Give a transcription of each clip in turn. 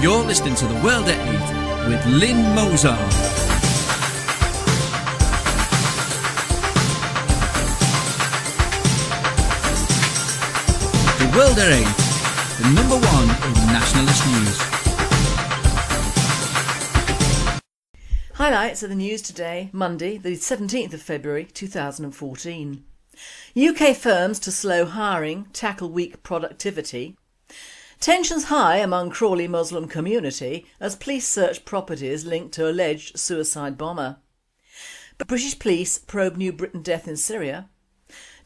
You're listening to The World at 8 with Lynn Mozart. The World at 8, the number one in nationalist news. Highlights of the news today, Monday, the 17th of February 2014. UK firms to slow hiring, tackle weak productivity. Tensions high among Crawley Muslim community as police search properties linked to alleged suicide bomber. British police probe New Briton death in Syria.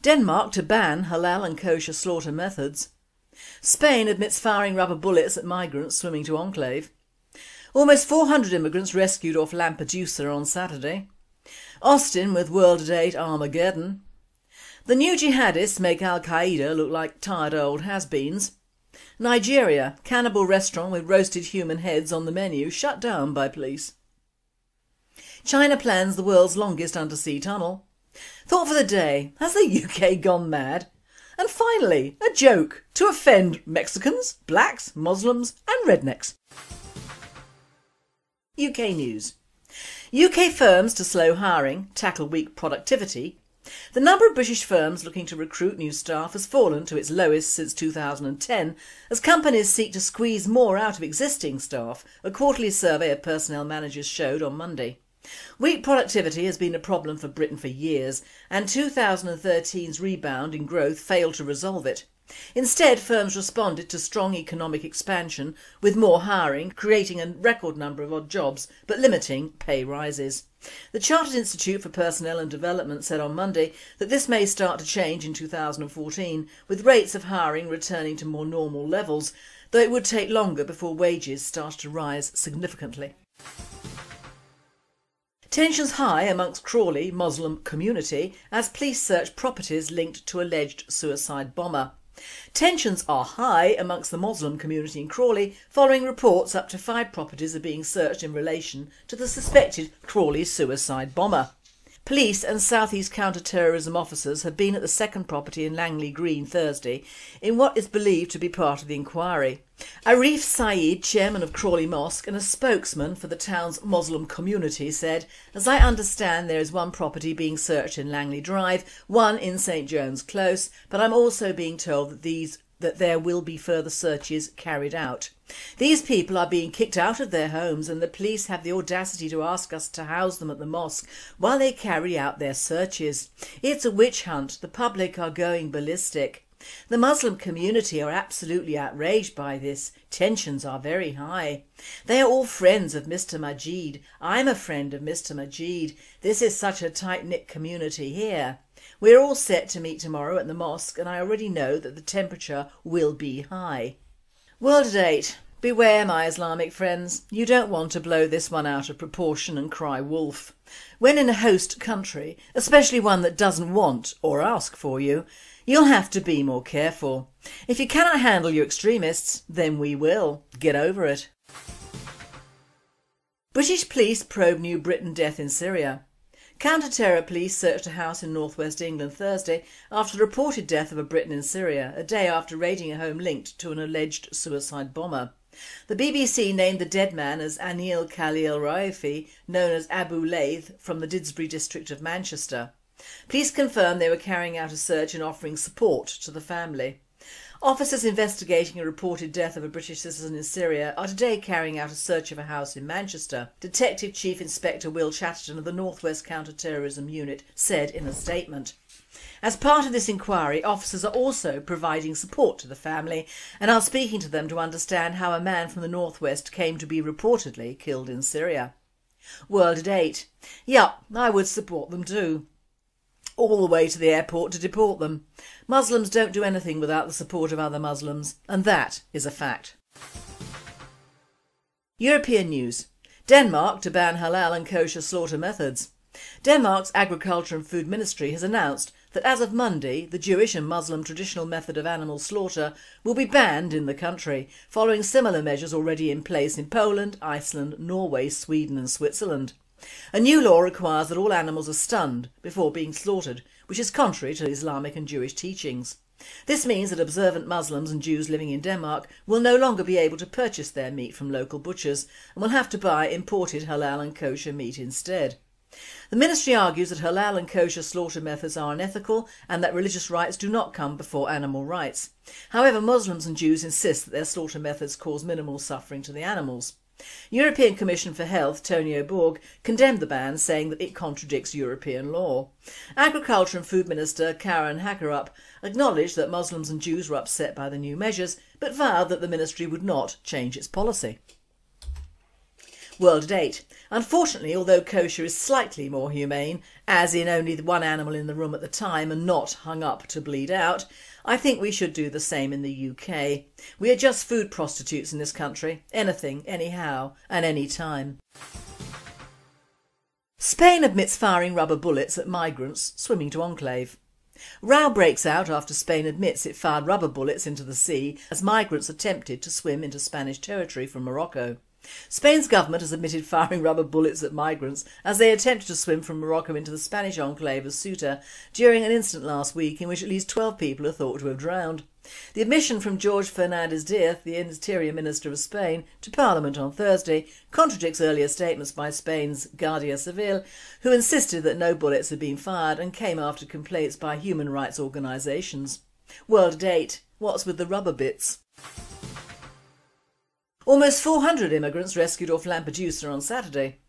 Denmark to ban halal and kosher slaughter methods. Spain admits firing rubber bullets at migrants swimming to Enclave. Almost 400 immigrants rescued off Lampedusa on Saturday. Austin with World at 8 Armageddon. The new jihadists make Al-Qaeda look like tired old has-beens. Nigeria, cannibal restaurant with roasted human heads on the menu shut down by police. China plans the world's longest undersea tunnel. Thought for the day, has the UK gone mad? And finally, a joke to offend Mexicans, blacks, Muslims and rednecks. UK News UK firms to slow hiring, tackle weak productivity. The number of British firms looking to recruit new staff has fallen to its lowest since 2010 as companies seek to squeeze more out of existing staff, a quarterly survey of personnel managers showed on Monday. Weak productivity has been a problem for Britain for years and 2013's rebound in growth failed to resolve it. Instead firms responded to strong economic expansion with more hiring, creating a record number of odd jobs but limiting pay rises. The Chartered Institute for Personnel and Development said on Monday that this may start to change in 2014 with rates of hiring returning to more normal levels though it would take longer before wages start to rise significantly. Tensions high amongst Crawley Muslim community as police search properties linked to alleged suicide bomber. Tensions are high amongst the Muslim community in Crawley following reports up to five properties are being searched in relation to the suspected Crawley suicide bomber. Police and South East counter-terrorism officers have been at the second property in Langley Green Thursday in what is believed to be part of the inquiry. Arif Saeed, chairman of Crawley Mosque and a spokesman for the town's Muslim community said, as I understand there is one property being searched in Langley Drive, one in St John's Close, but I'm also being told that these that there will be further searches carried out. These people are being kicked out of their homes and the police have the audacity to ask us to house them at the mosque while they carry out their searches. It's a witch hunt, the public are going ballistic. The Muslim community are absolutely outraged by this, tensions are very high. They are all friends of Mr Majeed, I'm a friend of Mr Majeed, this is such a tight-knit community here. We're all set to meet tomorrow at the mosque and I already know that the temperature will be high. World at 8. Beware my Islamic friends, you don't want to blow this one out of proportion and cry wolf. When in a host country, especially one that doesn't want or ask for you, you'll have to be more careful. If you cannot handle your extremists, then we will. Get over it. British police probe New Briton death in Syria. Counter-terror police searched a house in northwest England Thursday after the reported death of a Briton in Syria, a day after raiding a home linked to an alleged suicide bomber. The BBC named the dead man as Anil Khalil Raoufi, known as Abu Laith, from the Didsbury district of Manchester. Police confirmed they were carrying out a search and offering support to the family. Officers investigating a reported death of a British citizen in Syria are today carrying out a search of a house in Manchester. Detective Chief Inspector Will Chatterton of the North West Counter-Terrorism Unit said in a statement. As part of this inquiry, officers are also providing support to the family and are speaking to them to understand how a man from the northwest came to be reportedly killed in Syria. World at 8. Yup, I would support them too all the way to the airport to deport them. Muslims don't do anything without the support of other Muslims and that is a fact. European news. Denmark to ban halal and kosher slaughter methods. Denmark's Agriculture and Food Ministry has announced that as of Monday the Jewish and Muslim traditional method of animal slaughter will be banned in the country, following similar measures already in place in Poland, Iceland, Norway, Sweden and Switzerland. A new law requires that all animals are stunned before being slaughtered, which is contrary to Islamic and Jewish teachings. This means that observant Muslims and Jews living in Denmark will no longer be able to purchase their meat from local butchers and will have to buy imported halal and kosher meat instead. The ministry argues that halal and kosher slaughter methods are unethical and that religious rights do not come before animal rights. However, Muslims and Jews insist that their slaughter methods cause minimal suffering to the animals. European Commission for Health, Tonio Borg, condemned the ban saying that it contradicts European law. Agriculture and Food Minister Karen Hækkerup acknowledged that Muslims and Jews were upset by the new measures but vowed that the ministry would not change its policy. World at 8. Unfortunately, although kosher is slightly more humane, as in only one animal in the room at the time and not hung up to bleed out, I think we should do the same in the UK. We are just food prostitutes in this country, anything, anyhow and any time. Spain admits firing rubber bullets at migrants swimming to enclave. Row breaks out after Spain admits it fired rubber bullets into the sea as migrants attempted to swim into Spanish territory from Morocco. Spain's government has admitted firing rubber bullets at migrants as they attempted to swim from Morocco into the Spanish enclave of Ceuta during an incident last week in which at least 12 people are thought to have drowned. The admission from George Fernandez Diaz, the Interior Minister of Spain, to Parliament on Thursday contradicts earlier statements by Spain's Guardia Civil, who insisted that no bullets had been fired and came after complaints by human rights organisations. World at 8, what's with the rubber bits? Almost 400 immigrants rescued off Lampedusa on Saturday.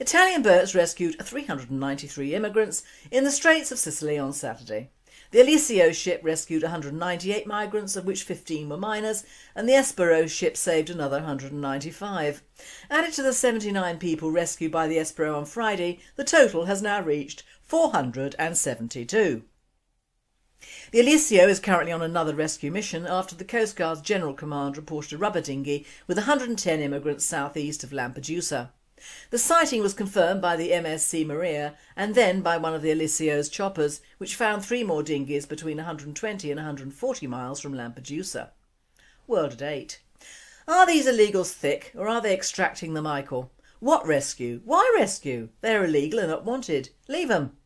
Italian boats rescued 393 immigrants in the Straits of Sicily on Saturday. The Eliseo ship rescued 198 migrants, of which 15 were minors, and the Espero ship saved another 195. Added to the 79 people rescued by the Espero on Friday, the total has now reached 472. The Eliseo is currently on another rescue mission after the Coast Guard's General Command reported a rubber dinghy with 110 immigrants southeast of Lampedusa. The sighting was confirmed by the MSC Maria and then by one of the Eliseo's choppers which found three more dinghies between 120 and 140 miles from Lampedusa. World at 8. Are these illegals thick or are they extracting the Michael? What rescue? Why rescue? They're illegal and not wanted. Leave them.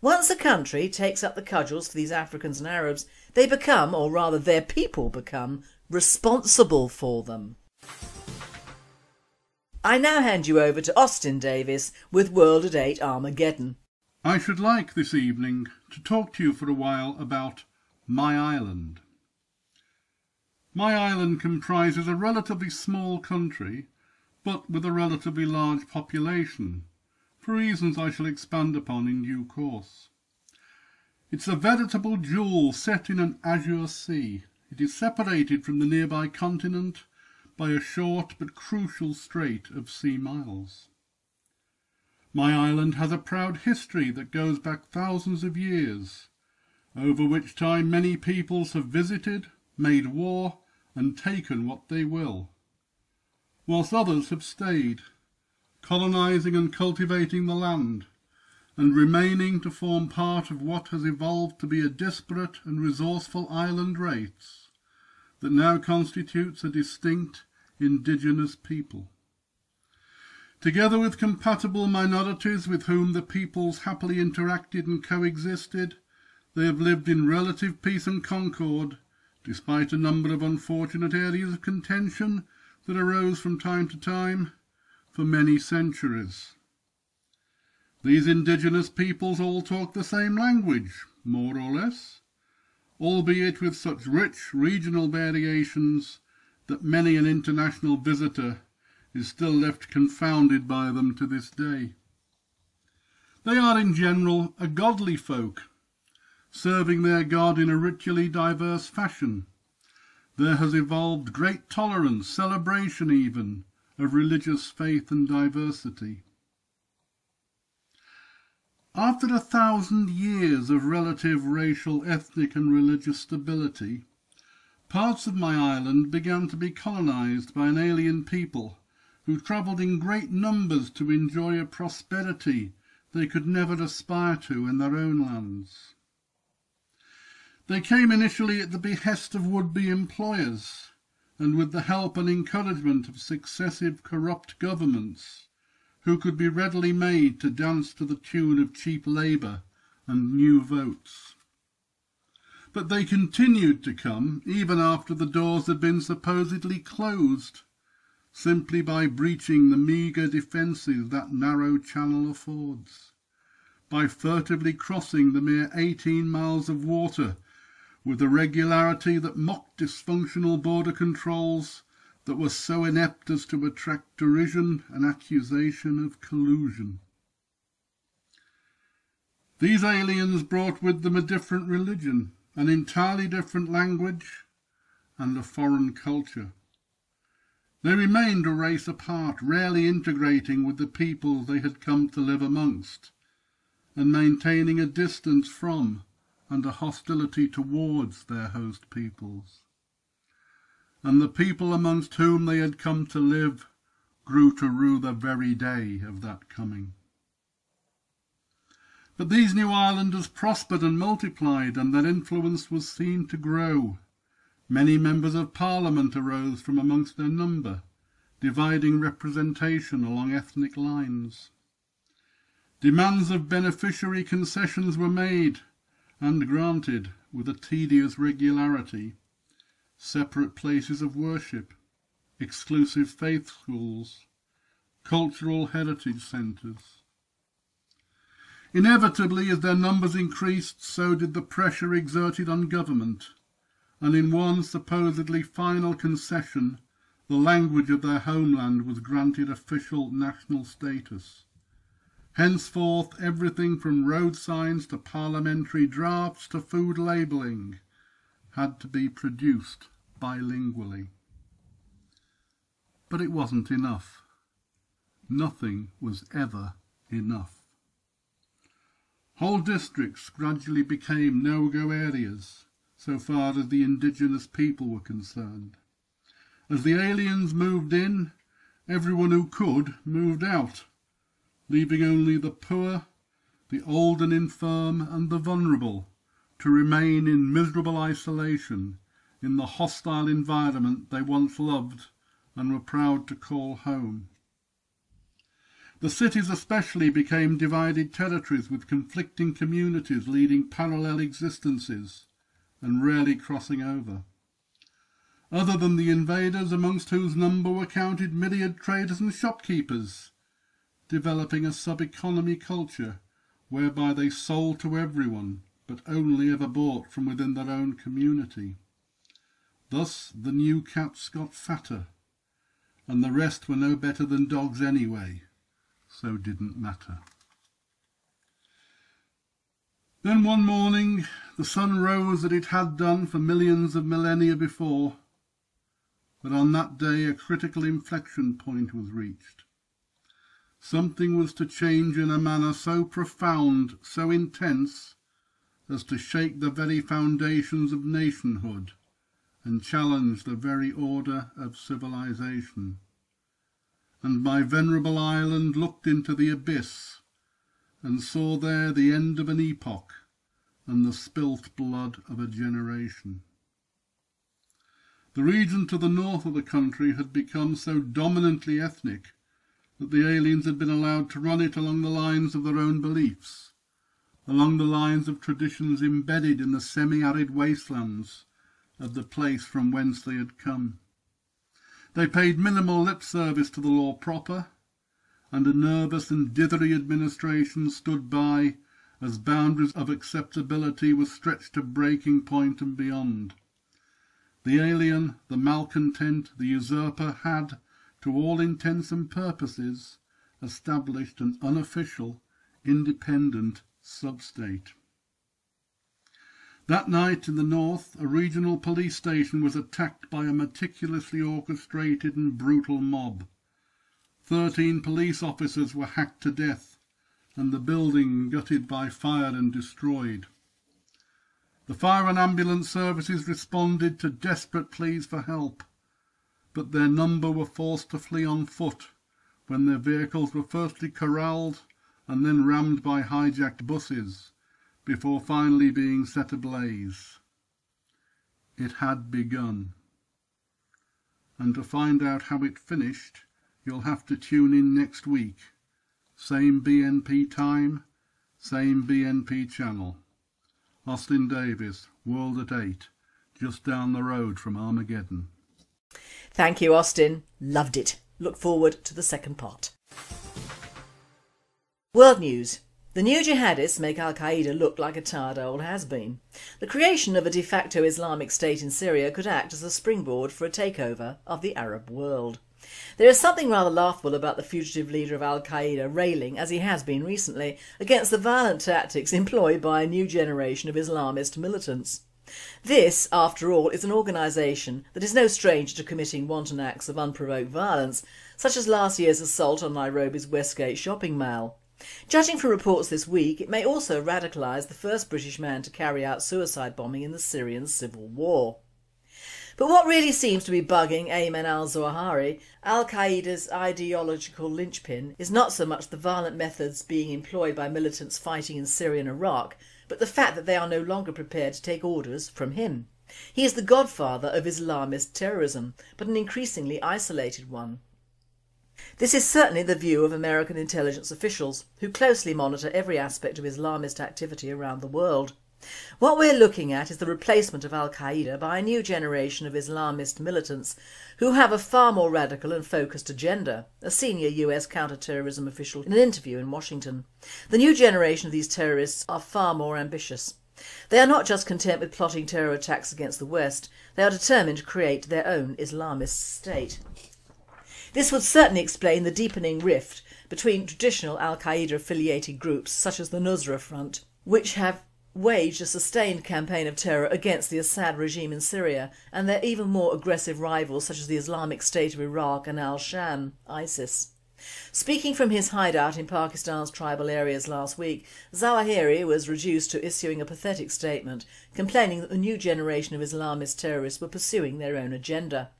Once a country takes up the cudgels for these Africans and Arabs, they become, or rather their people become, responsible for them. I now hand you over to Austin Davis with World at 8 Armageddon. I should like this evening to talk to you for a while about my island. My island comprises a relatively small country, but with a relatively large population for reasons I shall expand upon in due course. It's a veritable jewel set in an azure sea. It is separated from the nearby continent by a short but crucial strait of sea miles. My island has a proud history that goes back thousands of years, over which time many peoples have visited, made war, and taken what they will, whilst others have stayed colonizing and cultivating the land, and remaining to form part of what has evolved to be a disparate and resourceful island race that now constitutes a distinct indigenous people. Together with compatible minorities with whom the peoples happily interacted and coexisted, they have lived in relative peace and concord, despite a number of unfortunate areas of contention that arose from time to time, for many centuries. These indigenous peoples all talk the same language, more or less, albeit with such rich regional variations that many an international visitor is still left confounded by them to this day. They are in general a godly folk, serving their God in a ritually diverse fashion. There has evolved great tolerance, celebration even, of religious faith and diversity. After a thousand years of relative racial, ethnic and religious stability, parts of my island began to be colonized by an alien people who travelled in great numbers to enjoy a prosperity they could never aspire to in their own lands. They came initially at the behest of would-be employers, and with the help and encouragement of successive corrupt governments, who could be readily made to dance to the tune of cheap labour and new votes. But they continued to come even after the doors had been supposedly closed, simply by breaching the meagre defences that narrow channel affords, by furtively crossing the mere eighteen miles of water with a regularity that mocked dysfunctional border controls that were so inept as to attract derision and accusation of collusion. These aliens brought with them a different religion, an entirely different language, and a foreign culture. They remained a race apart, rarely integrating with the people they had come to live amongst, and maintaining a distance from and a hostility towards their host peoples. And the people amongst whom they had come to live grew to rue the very day of that coming. But these new islanders prospered and multiplied, and their influence was seen to grow. Many members of Parliament arose from amongst their number, dividing representation along ethnic lines. Demands of beneficiary concessions were made and granted with a tedious regularity. Separate places of worship, exclusive faith schools, cultural heritage centres. Inevitably, as their numbers increased, so did the pressure exerted on government, and in one supposedly final concession, the language of their homeland was granted official national status. Henceforth, everything from road signs to parliamentary drafts to food labelling had to be produced bilingually. But it wasn't enough. Nothing was ever enough. Whole districts gradually became no-go areas so far as the indigenous people were concerned. As the aliens moved in, everyone who could moved out, leaving only the poor, the old and infirm, and the vulnerable to remain in miserable isolation in the hostile environment they once loved and were proud to call home. The cities especially became divided territories with conflicting communities leading parallel existences and rarely crossing over. Other than the invaders, amongst whose number were counted myriad traders and shopkeepers, developing a sub-economy culture whereby they sold to everyone, but only ever bought from within their own community. Thus the new cats got fatter, and the rest were no better than dogs anyway so didn't matter. Then one morning the sun rose as it had done for millions of millennia before, but on that day a critical inflection point was reached. Something was to change in a manner so profound, so intense, as to shake the very foundations of nationhood and challenge the very order of civilization and my venerable island looked into the abyss, and saw there the end of an epoch and the spilt blood of a generation. The region to the north of the country had become so dominantly ethnic that the aliens had been allowed to run it along the lines of their own beliefs, along the lines of traditions embedded in the semi-arid wastelands of the place from whence they had come. They paid minimal lip service to the law proper, and a nervous and dithery administration stood by as boundaries of acceptability were stretched to breaking point and beyond. The alien, the malcontent, the usurper had, to all intents and purposes, established an unofficial, independent sub-state. That night in the north a regional police station was attacked by a meticulously orchestrated and brutal mob. Thirteen police officers were hacked to death and the building gutted by fire and destroyed. The fire and ambulance services responded to desperate pleas for help, but their number were forced to flee on foot when their vehicles were firstly corralled and then rammed by hijacked buses before finally being set ablaze. It had begun. And to find out how it finished, you'll have to tune in next week. Same BNP time, same BNP channel. Austin Davis, World at 8, just down the road from Armageddon. Thank you, Austin. Loved it. Look forward to the second part. World News the new jihadists make Al Qaeda look like a tired old has been. The creation of a de facto Islamic state in Syria could act as a springboard for a takeover of the Arab world. There is something rather laughable about the fugitive leader of Al Qaeda railing, as he has been recently, against the violent tactics employed by a new generation of Islamist militants. This, after all, is an organisation that is no stranger to committing wanton acts of unprovoked violence, such as last year's assault on Nairobi's Westgate shopping mall. Judging from reports this week, it may also radicalise the first British man to carry out suicide bombing in the Syrian civil war. But what really seems to be bugging Ayman al-Zawahiri, al-Qaeda's ideological linchpin, is not so much the violent methods being employed by militants fighting in Syria and Iraq, but the fact that they are no longer prepared to take orders from him. He is the godfather of Islamist terrorism, but an increasingly isolated one. This is certainly the view of American intelligence officials, who closely monitor every aspect of Islamist activity around the world. What we're looking at is the replacement of al-Qaeda by a new generation of Islamist militants who have a far more radical and focused agenda, a senior US counter-terrorism official in an interview in Washington. The new generation of these terrorists are far more ambitious. They are not just content with plotting terror attacks against the West, they are determined to create their own Islamist state. This would certainly explain the deepening rift between traditional al-Qaeda affiliated groups such as the Nusra Front, which have waged a sustained campaign of terror against the Assad regime in Syria and their even more aggressive rivals such as the Islamic State of Iraq and al-Sham, ISIS. Speaking from his hideout in Pakistan's tribal areas last week, Zawahiri was reduced to issuing a pathetic statement complaining that the new generation of Islamist terrorists were pursuing their own agenda.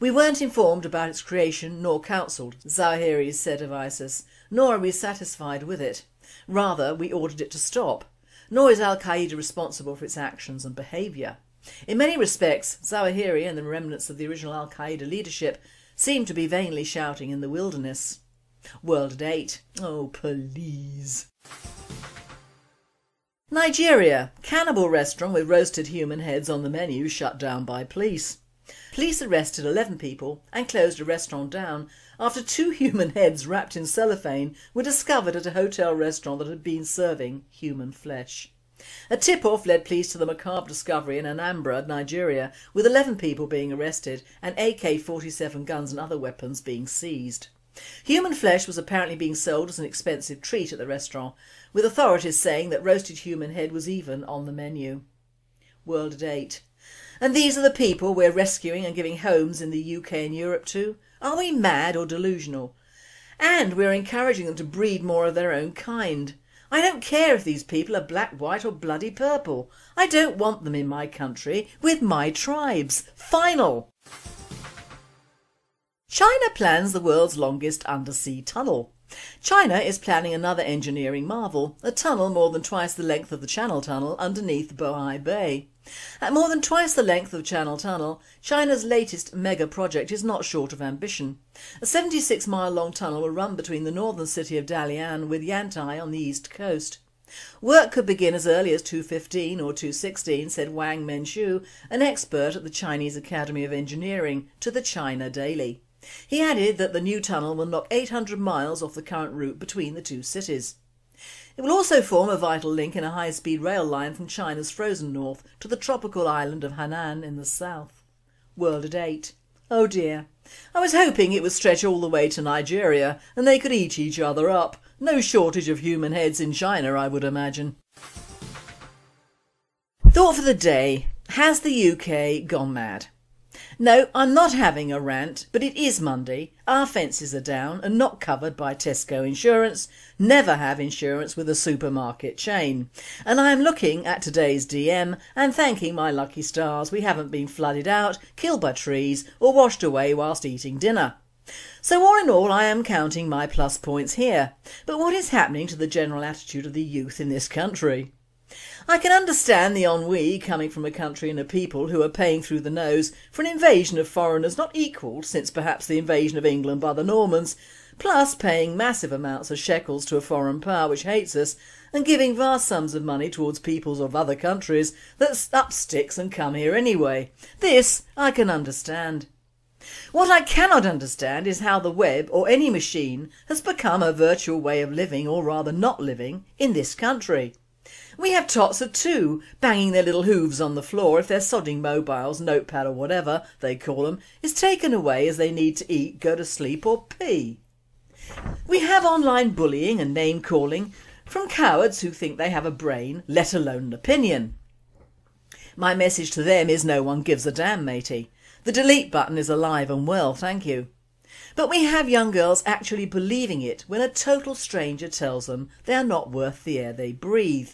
We weren't informed about its creation nor counselled, Zawahiri said of ISIS, nor are we satisfied with it. Rather, we ordered it to stop. Nor is al-Qaeda responsible for its actions and behaviour. In many respects, Zawahiri and the remnants of the original al-Qaeda leadership seem to be vainly shouting in the wilderness. World at 8. Oh please. Nigeria. Cannibal restaurant with roasted human heads on the menu shut down by police. Police arrested 11 people and closed a restaurant down after two human heads wrapped in cellophane were discovered at a hotel restaurant that had been serving human flesh. A tip-off led police to the macabre discovery in Anambra, Nigeria, with 11 people being arrested and AK-47 guns and other weapons being seized. Human flesh was apparently being sold as an expensive treat at the restaurant, with authorities saying that roasted human head was even on the menu. World at 8. And these are the people we're rescuing and giving homes in the UK and Europe to? Are we mad or delusional? And we're encouraging them to breed more of their own kind. I don't care if these people are black, white or bloody purple. I don't want them in my country with my tribes. Final! China plans the world's longest undersea tunnel. China is planning another engineering marvel, a tunnel more than twice the length of the Channel Tunnel underneath Bohai Bay. At more than twice the length of Channel Tunnel, China's latest mega project is not short of ambition. A 76 mile long tunnel will run between the northern city of Dalian with Yantai on the east coast. Work could begin as early as 215 or 216, said Wang Mengshu, an expert at the Chinese Academy of Engineering, to the China Daily. He added that the new tunnel will knock 800 miles off the current route between the two cities. It will also form a vital link in a high-speed rail line from China's frozen north to the tropical island of Hainan in the south. World at 8. Oh dear. I was hoping it would stretch all the way to Nigeria and they could eat each other up. No shortage of human heads in China I would imagine. Thought for the day. Has the UK gone mad? No, I'm not having a rant, but it is Monday, our fences are down and not covered by Tesco insurance, never have insurance with a supermarket chain. And I am looking at today's DM and thanking my lucky stars we haven't been flooded out, killed by trees or washed away whilst eating dinner. So all in all I am counting my plus points here, but what is happening to the general attitude of the youth in this country? I can understand the ennui coming from a country and a people who are paying through the nose for an invasion of foreigners not equalled since perhaps the invasion of England by the Normans, plus paying massive amounts of shekels to a foreign power which hates us and giving vast sums of money towards peoples of other countries that up sticks and come here anyway. This I can understand. What I cannot understand is how the web or any machine has become a virtual way of living or rather not living in this country. We have tots of two banging their little hooves on the floor if their sodding mobiles, notepad or whatever they call them is taken away as they need to eat, go to sleep or pee. We have online bullying and name calling from cowards who think they have a brain, let alone an opinion. My message to them is no one gives a damn matey. The delete button is alive and well, thank you. But we have young girls actually believing it when a total stranger tells them they are not worth the air they breathe.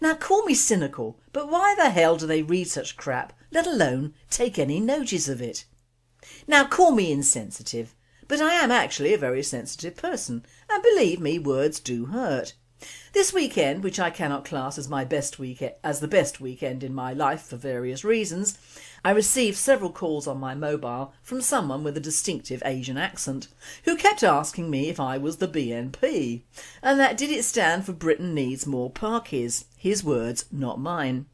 Now call me cynical, but why the hell do they read such crap, let alone take any notice of it? Now call me insensitive, but I am actually a very sensitive person and believe me words do hurt. This weekend, which I cannot class as my best week as the best weekend in my life for various reasons, I received several calls on my mobile from someone with a distinctive Asian accent who kept asking me if I was the BNP and that did it stand for Britain needs more parkies, his words not mine.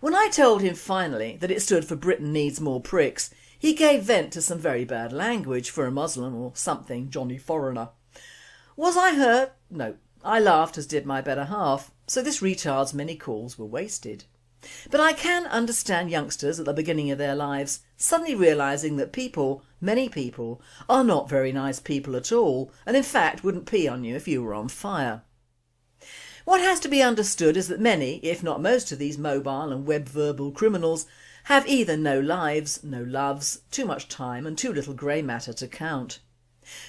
When I told him finally that it stood for Britain needs more pricks he gave vent to some very bad language for a Muslim or something Johnny Foreigner. Was I hurt? No, I laughed as did my better half so this retard's many calls were wasted. But I can understand youngsters at the beginning of their lives suddenly realising that people, many people, are not very nice people at all and in fact wouldn't pee on you if you were on fire. What has to be understood is that many, if not most of these mobile and web verbal criminals have either no lives, no loves, too much time and too little grey matter to count.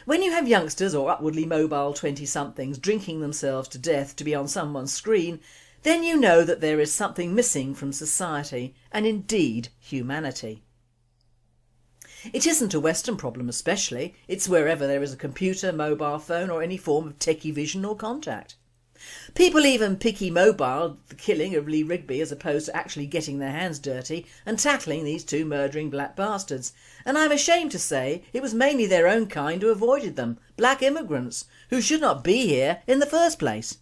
When you have youngsters or upwardly mobile 20 somethings drinking themselves to death to be on someone's screen then you know that there is something missing from society and indeed humanity. It isn't a western problem especially, it's wherever there is a computer, mobile phone or any form of techie vision or contact. People even picky mobile the killing of Lee Rigby as opposed to actually getting their hands dirty and tackling these two murdering black bastards and I'm ashamed to say it was mainly their own kind who avoided them, black immigrants, who should not be here in the first place.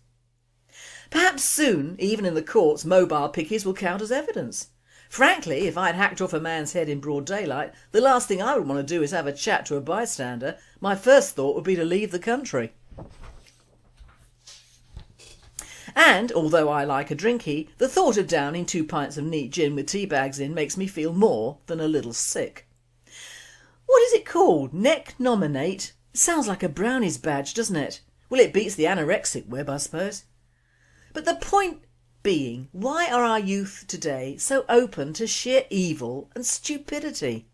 Perhaps soon, even in the courts, mobile pickies will count as evidence. Frankly, if I'd hacked off a man's head in broad daylight, the last thing I would want to do is have a chat to a bystander. My first thought would be to leave the country. And, although I like a drinky, the thought of downing two pints of neat gin with tea bags in makes me feel more than a little sick. What is it called? Neknominate? Sounds like a brownie's badge, doesn't it? Well, it beats the anorexic web, I suppose. But the point being, why are our youth today so open to sheer evil and stupidity?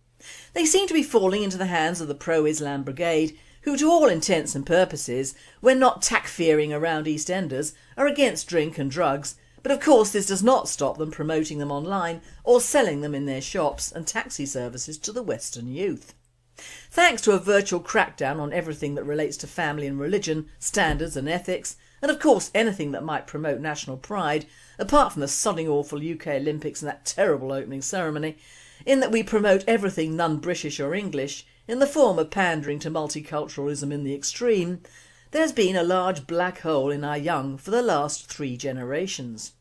They seem to be falling into the hands of the pro-Islam brigade who to all intents and purposes, when not takfiring around EastEnders, are against drink and drugs but of course this does not stop them promoting them online or selling them in their shops and taxi services to the western youth. Thanks to a virtual crackdown on everything that relates to family and religion, standards and ethics, and of course anything that might promote national pride, apart from the sodding awful UK Olympics and that terrible opening ceremony, in that we promote everything non-British or English in the form of pandering to multiculturalism in the extreme, there's been a large black hole in our young for the last three generations.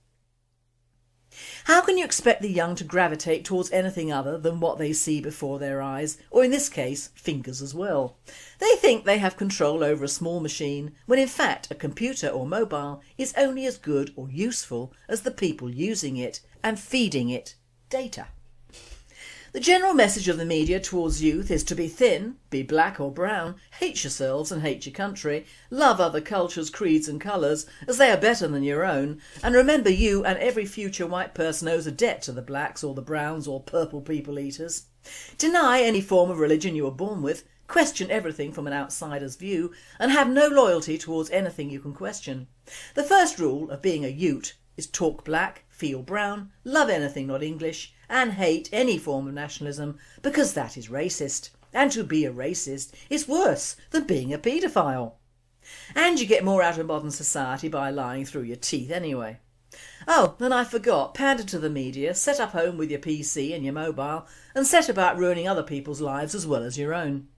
How can you expect the young to gravitate towards anything other than what they see before their eyes, or in this case, fingers as well? They think they have control over a small machine when in fact a computer or mobile is only as good or useful as the people using it and feeding it data. The general message of the media towards youth is to be thin, be black or brown, hate yourselves and hate your country, love other cultures, creeds and colours as they are better than your own and remember you and every future white person owes a debt to the blacks or the browns or purple people eaters. Deny any form of religion you were born with, question everything from an outsider's view and have no loyalty towards anything you can question. The first rule of being a Ute is talk black, feel brown, love anything not English and hate any form of nationalism because that is racist and to be a racist is worse than being a paedophile. And you get more out of modern society by lying through your teeth anyway. Oh, and I forgot, pander to the media, set up home with your PC and your mobile and set about ruining other people's lives as well as your own.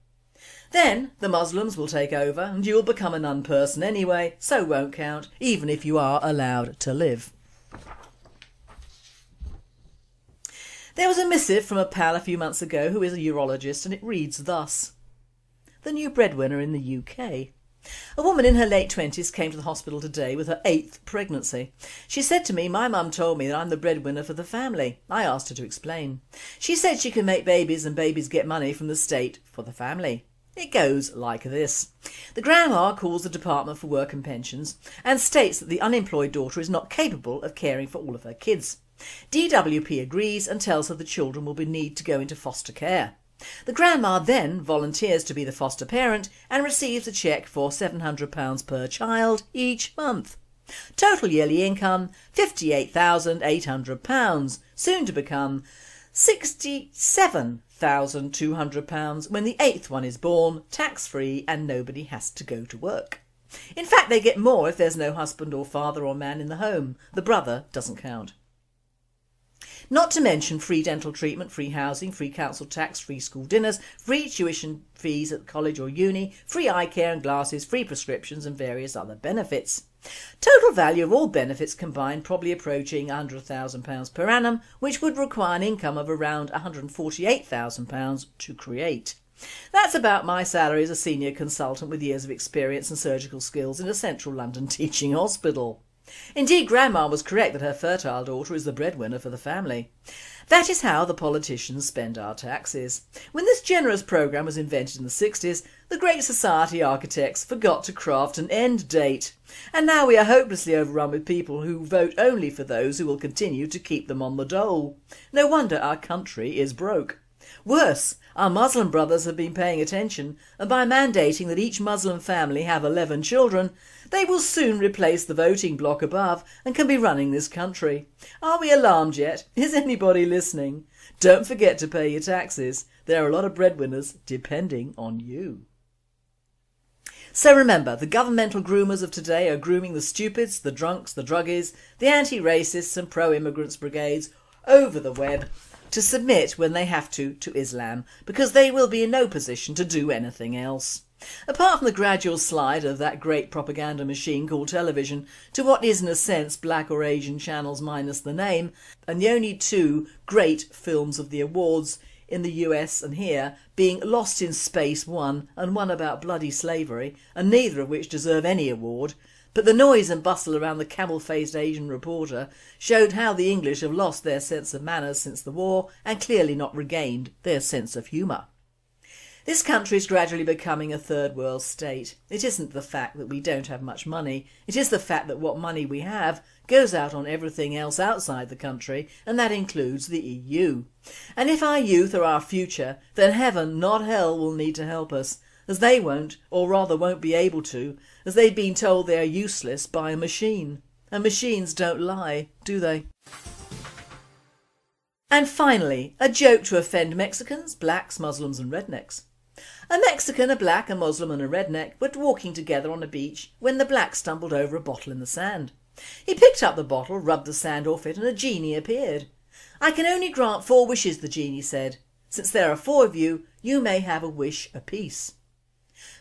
Then the Muslims will take over and you will become a non-person anyway, so won't count, even if you are allowed to live. There was a missive from a pal a few months ago who is a urologist and it reads thus. The new breadwinner in the UK. A woman in her late twenties came to the hospital today with her eighth pregnancy. She said to me, my mum told me that I'm the breadwinner for the family. I asked her to explain. She said she can make babies and babies get money from the state for the family. It goes like this. The grandma calls the Department for Work and Pensions and states that the unemployed daughter is not capable of caring for all of her kids. DWP agrees and tells her the children will be need to go into foster care. The grandma then volunteers to be the foster parent and receives a cheque for £700 per child each month. Total yearly income £58,800, soon to become £67,200 when the eighth one is born, tax free and nobody has to go to work. In fact they get more if there's no husband or father or man in the home, the brother doesn't count. Not to mention free dental treatment, free housing, free council tax, free school dinners, free tuition fees at college or uni, free eye care and glasses, free prescriptions and various other benefits. Total value of all benefits combined probably approaching £100,000 per annum which would require an income of around £148,000 to create. That's about my salary as a senior consultant with years of experience and surgical skills in a central London teaching hospital. Indeed grandma was correct that her fertile daughter is the breadwinner for the family. That is how the politicians spend our taxes. When this generous programme was invented in the 60s, the Great Society architects forgot to craft an end date. And now we are hopelessly overrun with people who vote only for those who will continue to keep them on the dole. No wonder our country is broke. Worse, our Muslim brothers have been paying attention and by mandating that each Muslim family have 11 children, they will soon replace the voting bloc above and can be running this country. Are we alarmed yet? Is anybody listening? Don't forget to pay your taxes. There are a lot of breadwinners depending on you. So remember, the governmental groomers of today are grooming the stupids, the drunks, the druggies, the anti-racists and pro-immigrants brigades over the web to submit when they have to to Islam because they will be in no position to do anything else. Apart from the gradual slide of that great propaganda machine called television to what is in a sense black or Asian channels minus the name and the only two great films of the awards in the US and here being Lost in Space 1 and one about bloody slavery and neither of which deserve any award but the noise and bustle around the camel-faced Asian reporter showed how the English have lost their sense of manners since the war and clearly not regained their sense of humour. This country is gradually becoming a third world state. It isn't the fact that we don't have much money, it is the fact that what money we have goes out on everything else outside the country and that includes the EU. And if our youth are our future then heaven not hell will need to help us as they won't, or rather won't be able to, as they've been told they are useless by a machine. And machines don't lie, do they? And finally, a joke to offend Mexicans, blacks, Muslims and rednecks. A Mexican, a black, a Muslim and a redneck were walking together on a beach when the black stumbled over a bottle in the sand. He picked up the bottle, rubbed the sand off it and a genie appeared. I can only grant four wishes, the genie said. Since there are four of you, you may have a wish apiece.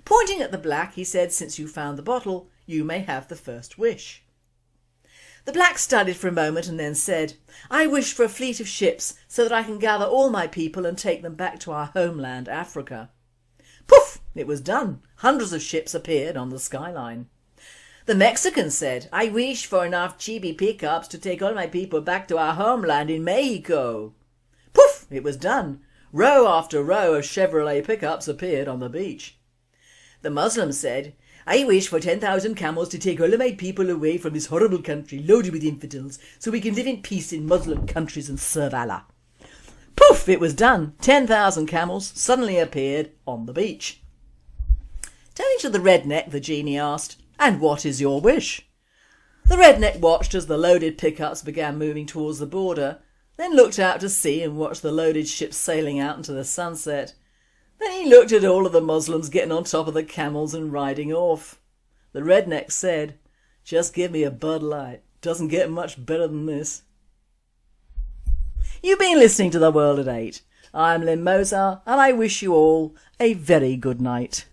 Pointing at the black he said since you found the bottle you may have the first wish. The black studied for a moment and then said, I wish for a fleet of ships so that I can gather all my people and take them back to our homeland Africa. Poof! It was done. Hundreds of ships appeared on the skyline. The Mexican said, I wish for enough Chevy pickups to take all my people back to our homeland in Mexico. Poof! It was done. Row after row of Chevrolet pickups appeared on the beach. The Muslim said, I wish for 10,000 camels to take all of my people away from this horrible country loaded with infidels so we can live in peace in Muslim countries and serve Allah. Poof, it was done. 10,000 camels suddenly appeared on the beach. Turning to the redneck, the genie asked, and what is your wish? The redneck watched as the loaded pickups began moving towards the border, then looked out to sea and watched the loaded ships sailing out into the sunset. Then he looked at all of the Muslims getting on top of the camels and riding off. The redneck said, just give me a Bud Light. Doesn't get much better than this. You've been listening to The World at 8. I'm Lynn Mozart and I wish you all a very good night.